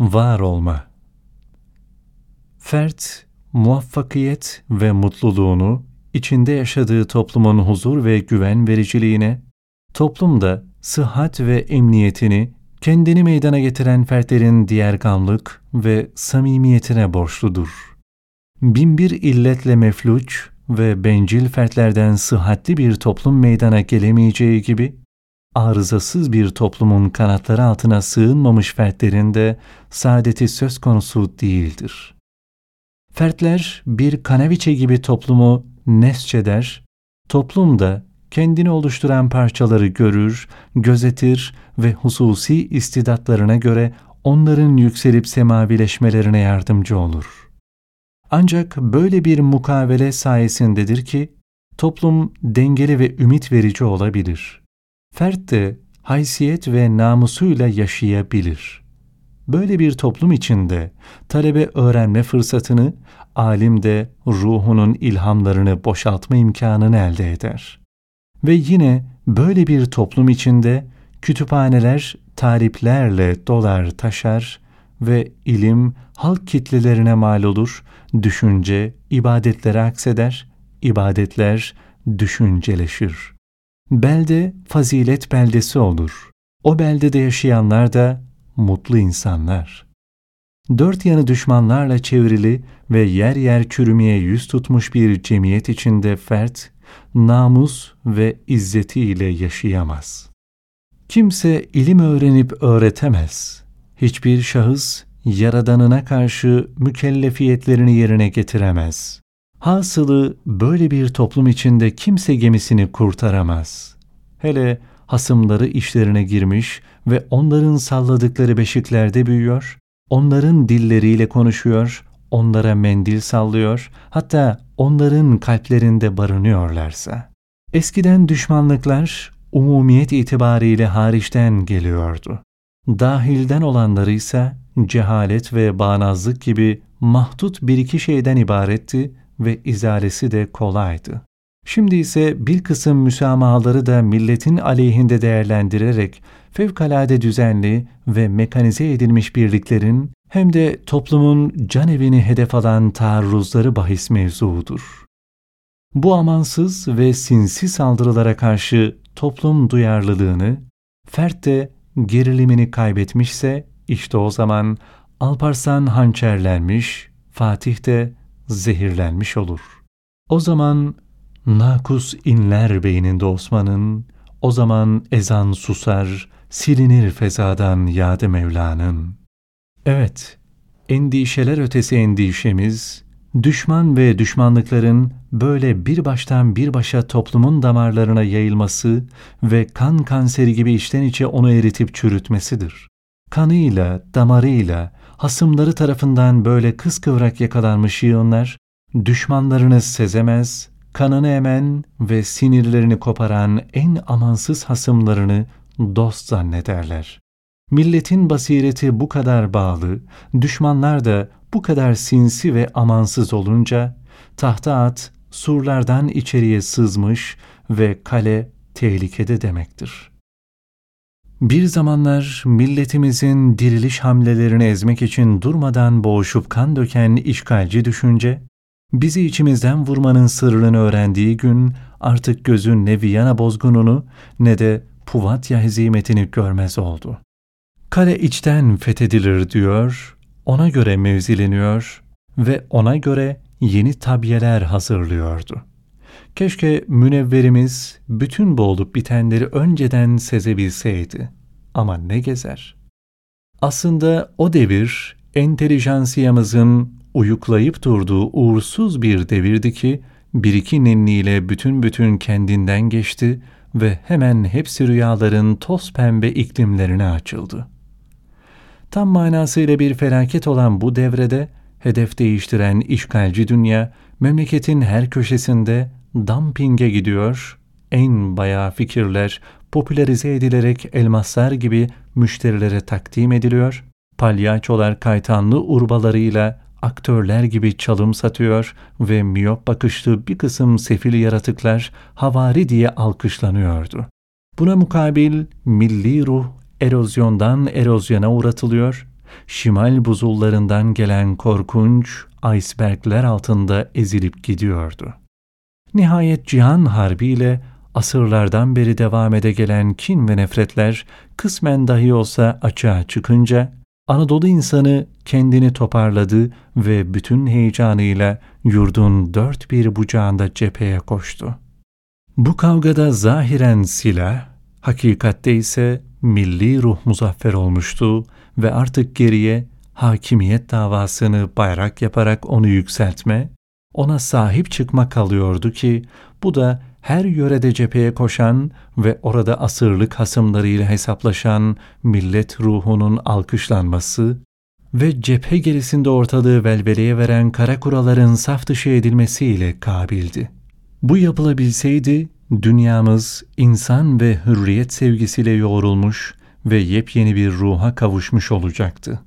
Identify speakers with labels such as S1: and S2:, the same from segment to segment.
S1: var olma. Fert, muvaffakiyet ve mutluluğunu içinde yaşadığı toplumun huzur ve güven vericiliğine, toplumda sıhhat ve emniyetini kendini meydana getiren fertlerin diğer gamlık ve samimiyetine borçludur. Binbir illetle mefluç ve bencil fertlerden sıhhatli bir toplum meydana gelemeyeceği gibi, arızasız bir toplumun kanatları altına sığınmamış fertlerin de saadeti söz konusu değildir. Fertler bir kanaviçe gibi toplumu nesçeder, toplum da kendini oluşturan parçaları görür, gözetir ve hususi istidatlarına göre onların yükselip semavileşmelerine yardımcı olur. Ancak böyle bir mukavele sayesindedir ki toplum dengeli ve ümit verici olabilir. Fert de haysiyet ve namusuyla yaşayabilir. Böyle bir toplum içinde talebe öğrenme fırsatını, alim de ruhunun ilhamlarını boşaltma imkanını elde eder. Ve yine böyle bir toplum içinde kütüphaneler tariplerle dolar taşar ve ilim halk kitlelerine mal olur, düşünce ibadetlere akseder, ibadetler düşünceleşir. Belde fazilet beldesi olur. O beldede yaşayanlar da mutlu insanlar. Dört yanı düşmanlarla çevrili ve yer yer çürümeye yüz tutmuş bir cemiyet içinde fert, namus ve izzetiyle yaşayamaz. Kimse ilim öğrenip öğretemez. Hiçbir şahıs yaradanına karşı mükellefiyetlerini yerine getiremez. Hasılı böyle bir toplum içinde kimse gemisini kurtaramaz. Hele hasımları işlerine girmiş ve onların salladıkları beşiklerde büyüyor, onların dilleriyle konuşuyor, onlara mendil sallıyor, hatta onların kalplerinde barınıyorlarsa. Eskiden düşmanlıklar umumiyet itibariyle hariçten geliyordu. Dahilden olanları ise cehalet ve bağnazlık gibi mahdut bir iki şeyden ibaretti ve izalesi de kolaydı. Şimdi ise bir kısım müsamahaları da milletin aleyhinde değerlendirerek fevkalade düzenli ve mekanize edilmiş birliklerin hem de toplumun can evini hedef alan taarruzları bahis mevzuudur. Bu amansız ve sinsi saldırılara karşı toplum duyarlılığını, fert de gerilimini kaybetmişse işte o zaman Alparslan hançerlenmiş, Fatih de zehirlenmiş olur. O zaman nakus inler beyninde Osman'ın, o zaman ezan susar, silinir fezadan yadı Mevla'nın. Evet, endişeler ötesi endişemiz, düşman ve düşmanlıkların böyle bir baştan bir başa toplumun damarlarına yayılması ve kan kanseri gibi içten içe onu eritip çürütmesidir. Kanıyla, damarıyla, hasımları tarafından böyle kıskıvrak yakalanmış yığınlar, düşmanlarını sezemez, kanını emen ve sinirlerini koparan en amansız hasımlarını dost zannederler. Milletin basireti bu kadar bağlı, düşmanlar da bu kadar sinsi ve amansız olunca, tahta at surlardan içeriye sızmış ve kale tehlikede demektir. Bir zamanlar milletimizin diriliş hamlelerini ezmek için durmadan boğuşup kan döken işgalci düşünce, bizi içimizden vurmanın sırrını öğrendiği gün artık gözün ne Viyana bozgununu ne de Puvatya hezimetini görmez oldu. Kale içten fethedilir diyor, ona göre mevzileniyor ve ona göre yeni tabiyeler hazırlıyordu. Keşke münevverimiz bütün bu olup bitenleri önceden sezebilseydi. Ama ne gezer. Aslında o devir entelijansiyamızın uyuklayıp durduğu uğursuz bir devirdi ki bir iki nenniyle bütün bütün kendinden geçti ve hemen hepsi rüyaların toz pembe iklimlerine açıldı. Tam manasıyla bir felaket olan bu devrede hedef değiştiren işgalci dünya memleketin her köşesinde dumpinge gidiyor, en bayağı fikirler popülerize edilerek elmaslar gibi müşterilere takdim ediliyor, palyaçolar kaytanlı urbalarıyla aktörler gibi çalım satıyor ve miyop bakışlı bir kısım sefil yaratıklar havari diye alkışlanıyordu. Buna mukabil milli ruh erozyondan erozyona uğratılıyor, şimal buzullarından gelen korkunç icebergler altında ezilip gidiyordu. Nihayet Cihan Harbi ile asırlardan beri devam ede gelen kin ve nefretler kısmen dahi olsa açığa çıkınca Anadolu insanı kendini toparladı ve bütün heyecanıyla yurdun dört bir bucağında cepheye koştu. Bu kavgada zahiren silah, hakikatte ise milli ruh muzaffer olmuştu ve artık geriye hakimiyet davasını bayrak yaparak onu yükseltme, ona sahip çıkma kalıyordu ki bu da her yörede cepheye koşan ve orada asırlık hasımlarıyla hesaplaşan millet ruhunun alkışlanması ve cephe gerisinde ortalığı velveleye veren kara kuraların saf dışı edilmesiyle kabildi. Bu yapılabilseydi dünyamız insan ve hürriyet sevgisiyle yoğrulmuş ve yepyeni bir ruha kavuşmuş olacaktı.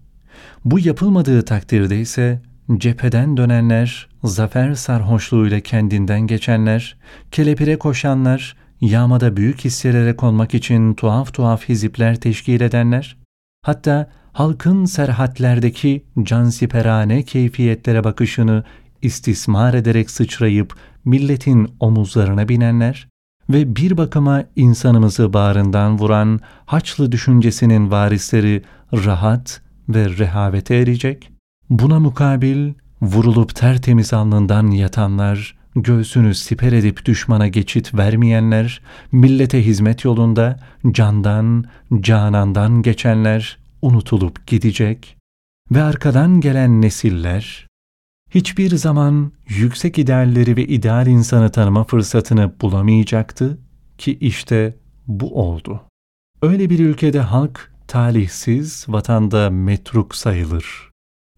S1: Bu yapılmadığı takdirde ise cepheden dönenler, zafer sarhoşluğuyla kendinden geçenler, kelepire koşanlar, yağmada büyük hisselere konmak için tuhaf tuhaf hizipler teşkil edenler, hatta halkın serhatlerdeki cansiperane keyfiyetlere bakışını istismar ederek sıçrayıp milletin omuzlarına binenler ve bir bakıma insanımızı bağrından vuran Haçlı düşüncesinin varisleri rahat ve rehavete erecek, buna mukabil vurulup tertemiz alnından yatanlar, göğsünü siper edip düşmana geçit vermeyenler, millete hizmet yolunda candan, canandan geçenler unutulup gidecek ve arkadan gelen nesiller, hiçbir zaman yüksek idealleri ve ideal insanı tanıma fırsatını bulamayacaktı ki işte bu oldu. Öyle bir ülkede halk talihsiz, vatanda metruk sayılır.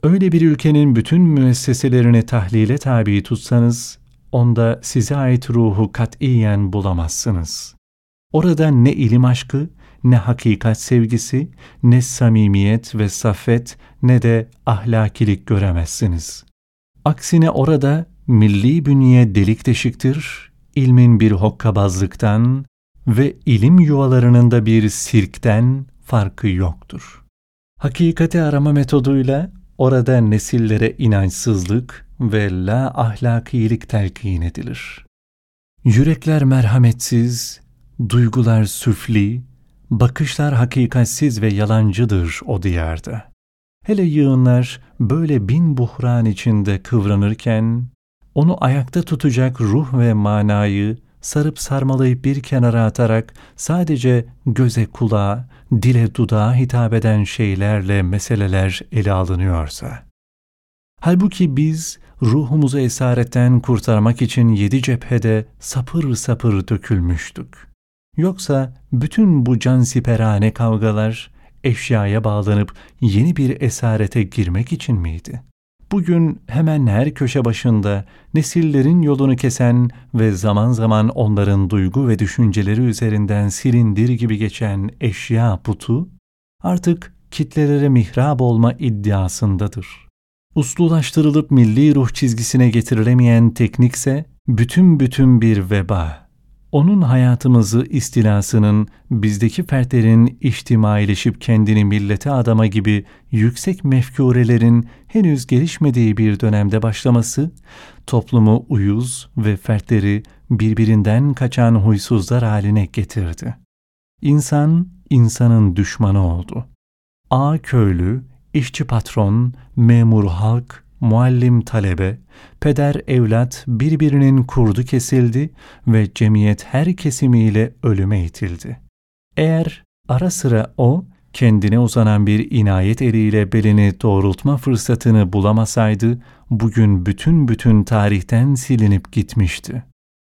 S1: Öyle bir ülkenin bütün müesseselerini tahlile tabi tutsanız, onda size ait ruhu katiyen bulamazsınız. Orada ne ilim aşkı, ne hakikat sevgisi, ne samimiyet ve saffet, ne de ahlakilik göremezsiniz. Aksine orada milli bünye delik deşiktir, ilmin bir hokkabazlıktan ve ilim yuvalarının da bir sirkten farkı yoktur. Hakikati arama metoduyla orada nesillere inançsızlık ve la ahlakilik telkin edilir. Yürekler merhametsiz, duygular süfli, bakışlar hakikatsiz ve yalancıdır o diyarda. Hele yığınlar böyle bin buhran içinde kıvranırken, onu ayakta tutacak ruh ve manayı sarıp sarmalayıp bir kenara atarak sadece göze kulağa, dile dudağa hitap eden şeylerle meseleler ele alınıyorsa, halbuki biz ruhumuzu esaretten kurtarmak için yedi cephede sapır sapır dökülmüştük. Yoksa bütün bu cansiperane kavgalar eşyaya bağlanıp yeni bir esarete girmek için miydi? Bugün hemen her köşe başında nesillerin yolunu kesen ve zaman zaman onların duygu ve düşünceleri üzerinden silindir gibi geçen eşya putu, artık kitlelere mihrab olma iddiasındadır. Uslulaştırılıp milli ruh çizgisine getirilemeyen teknikse bütün bütün bir veba onun hayatımızı istilasının bizdeki fertlerin içtimaileşip kendini millete adama gibi yüksek mefkurelerin henüz gelişmediği bir dönemde başlaması, toplumu uyuz ve fertleri birbirinden kaçan huysuzlar haline getirdi. İnsan, insanın düşmanı oldu. A köylü, işçi patron, memur halk, muallim talebe, peder evlat birbirinin kurdu kesildi ve cemiyet her kesimiyle ölüme itildi. Eğer ara sıra o, kendine uzanan bir inayet eliyle belini doğrultma fırsatını bulamasaydı, bugün bütün bütün tarihten silinip gitmişti.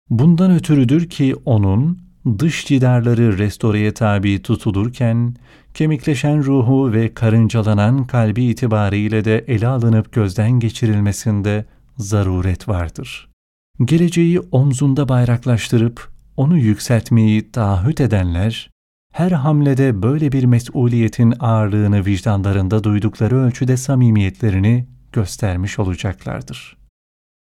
S1: Bundan ötürüdür ki onun, dış cidarları restoreye tabi tutulurken, kemikleşen ruhu ve karıncalanan kalbi itibariyle de ele alınıp gözden geçirilmesinde zaruret vardır. Geleceği omzunda bayraklaştırıp onu yükseltmeyi taahhüt edenler, her hamlede böyle bir mesuliyetin ağırlığını vicdanlarında duydukları ölçüde samimiyetlerini göstermiş olacaklardır.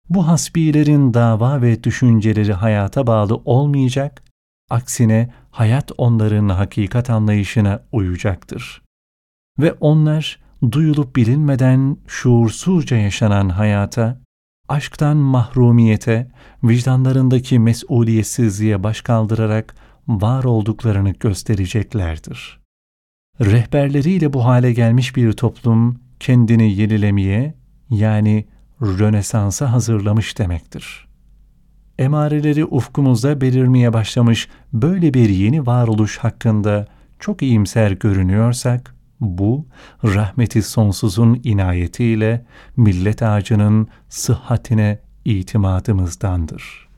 S1: Bu hasbilerin dava ve düşünceleri hayata bağlı olmayacak, Aksine hayat onların hakikat anlayışına uyacaktır. Ve onlar duyulup bilinmeden şuursuzca yaşanan hayata, aşktan mahrumiyete, vicdanlarındaki mesuliyetsizliğe baş kaldırarak var olduklarını göstereceklerdir. Rehberleriyle bu hale gelmiş bir toplum kendini yenilemeye yani Rönesans'a hazırlamış demektir. Emareleri ufkumuzda belirmeye başlamış böyle bir yeni varoluş hakkında çok iyimser görünüyorsak, bu rahmeti sonsuzun inayetiyle millet ağacının sıhhatine itimadımızdandır.